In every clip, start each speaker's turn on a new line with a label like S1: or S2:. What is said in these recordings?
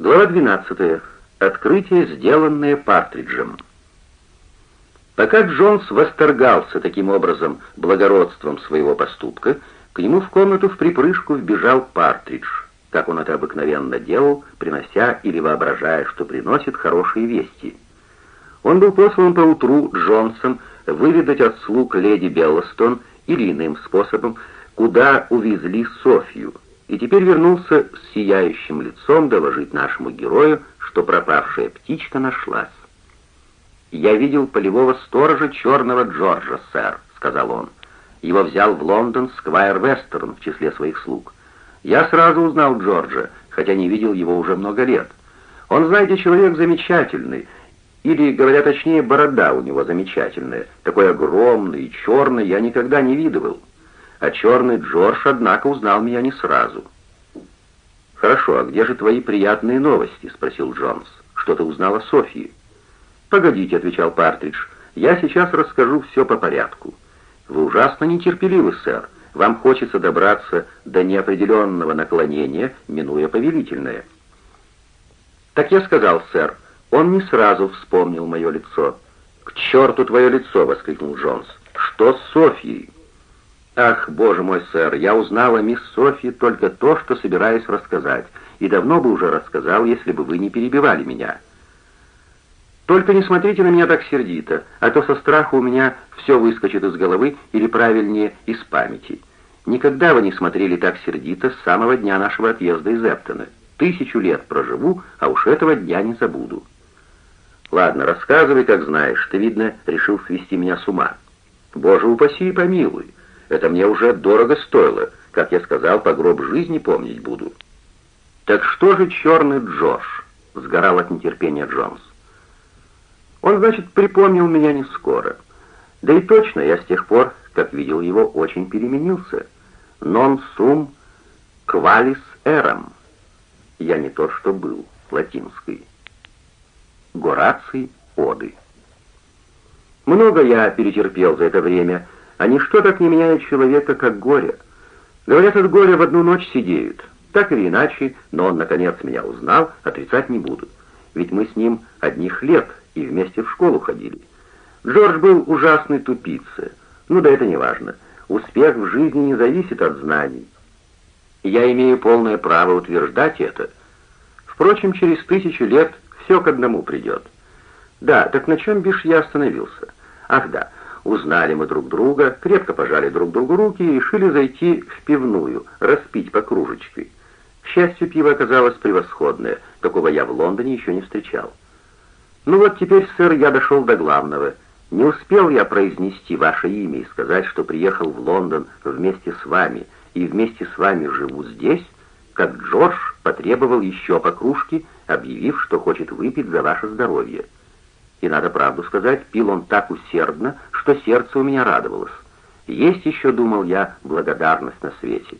S1: Глава 12. Открытие, сделанное Партриджем. Пока Джонс восторгался таким образом благородством своего поступка, к нему в комнату в припрыжку вбежал Партридж, как он это обыкновенно делал, принося или воображая, что приносит хорошие вести. Он был послан поутру Джонсом выведать от слуг леди Беллостон или иным способом, куда увезли Софью, и теперь вернулся с сияющим лицом доложить нашему герою, что пропавшая птичка нашлась. «Я видел полевого сторожа черного Джорджа, сэр», — сказал он. «Его взял в Лондон Сквайр Вестерн в числе своих слуг. Я сразу узнал Джорджа, хотя не видел его уже много лет. Он, знаете, человек замечательный, или, говоря точнее, борода у него замечательная, такой огромный и черный я никогда не видывал а черный Джордж, однако, узнал меня не сразу. «Хорошо, а где же твои приятные новости?» — спросил Джонс. «Что ты узнал о Софии?» «Погодите», — отвечал Партридж, — «я сейчас расскажу все по порядку. Вы ужасно нетерпеливы, сэр. Вам хочется добраться до неопределенного наклонения, минуя повелительное». «Так я сказал, сэр. Он не сразу вспомнил мое лицо». «К черту твое лицо!» — воскликнул Джонс. «Что с Софией?» «Ах, боже мой, сэр, я узнала мисс Софи только то, что собираюсь рассказать, и давно бы уже рассказал, если бы вы не перебивали меня. Только не смотрите на меня так сердито, а то со страха у меня все выскочит из головы, или правильнее, из памяти. Никогда вы не смотрели так сердито с самого дня нашего отъезда из Эптона. Тысячу лет проживу, а уж этого дня не забуду». «Ладно, рассказывай, как знаешь. Ты, видно, решил свести меня с ума. Боже упаси и помилуй. Это мне уже дорого стоило. Как я сказал, по гроб жизни помнить буду». «Так что же черный Джош?» — сгорал от нетерпения Джонс. «Он, значит, припомнил меня не скоро. Да и точно, я с тех пор, как видел его, очень переменился. Non sum qualis eram. Я не тот, что был, латинский. Гораций Оды. Много я перетерпел за это время, — а ничто так не меняет человека, как горе. Говорят, от горя в одну ночь сидеют. Так или иначе, но он, наконец, меня узнал, отрицать не буду. Ведь мы с ним одних лет и вместе в школу ходили. Джордж был ужасный тупица. Ну да это не важно. Успех в жизни не зависит от знаний. Я имею полное право утверждать это. Впрочем, через тысячу лет все к одному придет. Да, так на чем бишь я остановился? Ах да, Узнали мы друг друга, крепко пожали друг другу руки и решили зайти в пивную, распить по кружечке. К счастью, пиво оказалось превосходное, какого я в Лондоне еще не встречал. Ну вот теперь, сэр, я дошел до главного. Не успел я произнести ваше имя и сказать, что приехал в Лондон вместе с вами и вместе с вами живу здесь, как Джордж потребовал еще по кружке, объявив, что хочет выпить за ваше здоровье. И надо правду сказать, пил он так усердно, что сердце у меня радовалось. Есть еще, думал я, благодарность на свете.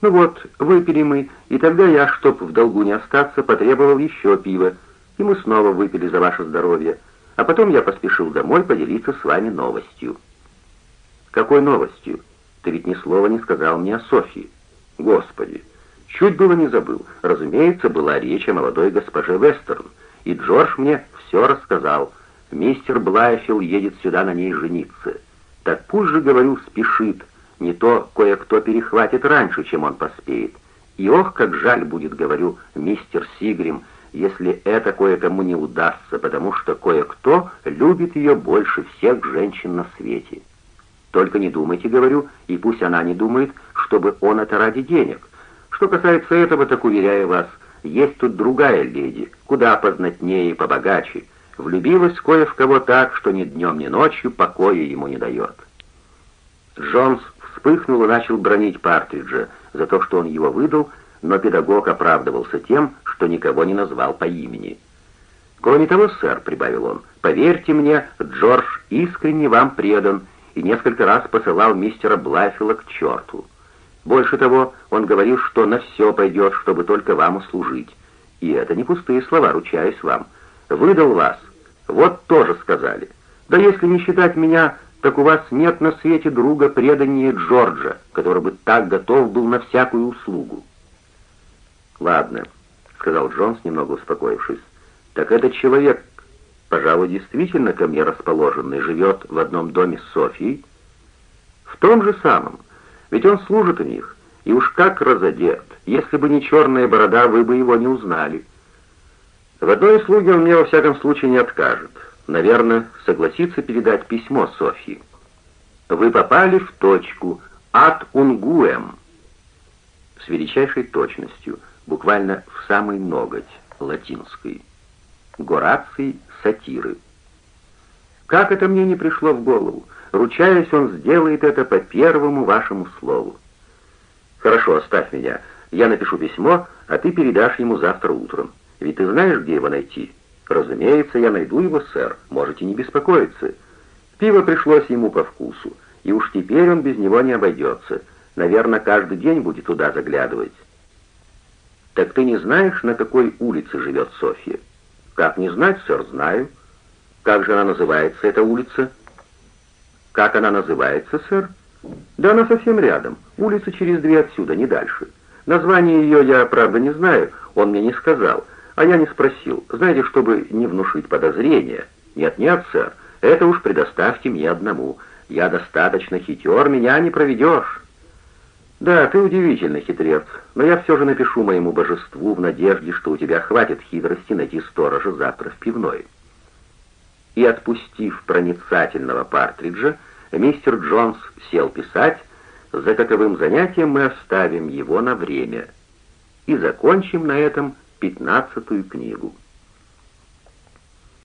S1: Ну вот, выпили мы, и тогда я, чтоб в долгу не остаться, потребовал еще пива, и мы снова выпили за ваше здоровье, а потом я поспешил домой поделиться с вами новостью. Какой новостью? Ты ведь ни слова не сказал мне о Софии. Господи, чуть было не забыл. Разумеется, была речь о молодой госпоже Вестерн, и Джордж мне все рассказал. Мистер Блайфилл едет сюда на ней жениться. Так пусть же, говорю, спешит. Не то кое-кто перехватит раньше, чем он поспеет. И ох, как жаль будет, говорю, мистер Сигрим, если это кое-кому не удастся, потому что кое-кто любит ее больше всех женщин на свете. Только не думайте, говорю, и пусть она не думает, чтобы он это ради денег. Что касается этого, так уверяю вас, есть тут другая леди, куда познатнее и побогаче. Влюбилась кое в кого так, что ни днем, ни ночью покоя ему не дает. Джонс вспыхнул и начал бронить Партриджа за то, что он его выдал, но педагог оправдывался тем, что никого не назвал по имени. «Кроме того, сэр», — прибавил он, — «поверьте мне, Джордж искренне вам предан и несколько раз посылал мистера Блафила к черту. Больше того, он говорил, что на все пойдет, чтобы только вам услужить. И это не пустые слова, ручаюсь вам. Выдал вас. Вот тоже сказали. Да если не считать меня, так у вас нет на свете друга преданнее Джорджа, который бы так готов был на всякую услугу. Ладно, — сказал Джонс, немного успокоившись. «Так этот человек, пожалуй, действительно ко мне расположенный, живет в одном доме с Софией?» «В том же самом. Ведь он служит у них, и уж как разодет. Если бы не черная борода, вы бы его не узнали». «В одной услуге он мне во всяком случае не откажет. Наверное, согласится передать письмо Софьи». «Вы попали в точку. Ад унгуэм» с величайшей точностью, буквально в самый ноготь латинской. Гораций сатиры. Как это мне не пришло в голову? Ручаясь, он сделает это по первому вашему слову. Хорошо, оставь меня. Я напишу письмо, а ты передашь ему завтра утром. Ведь ты знаешь, где его найти? Разумеется, я найду его, сэр. Можете не беспокоиться. Пиво пришлось ему по вкусу, и уж теперь он без него не обойдется. Наверное, каждый день будет туда заглядывать. Так ты не знаешь, на какой улице живет Софья? Как не знать, сэр, знаю. Как же она называется, эта улица? Как она называется, сэр? Да она совсем рядом. Улица через две отсюда, не дальше. Название ее я, правда, не знаю, он мне не сказал, а я не спросил. Знаете, чтобы не внушить подозрения. Нет-нет, сэр, это уж предоставьте мне одному. Я достаточно хитер, меня не проведешь. «Да, ты удивительный хитрец, но я все же напишу моему божеству в надежде, что у тебя хватит хитрости найти сторожа завтра в пивной». И отпустив проницательного партриджа, мистер Джонс сел писать, за каковым занятием мы оставим его на время, и закончим на этом пятнадцатую книгу.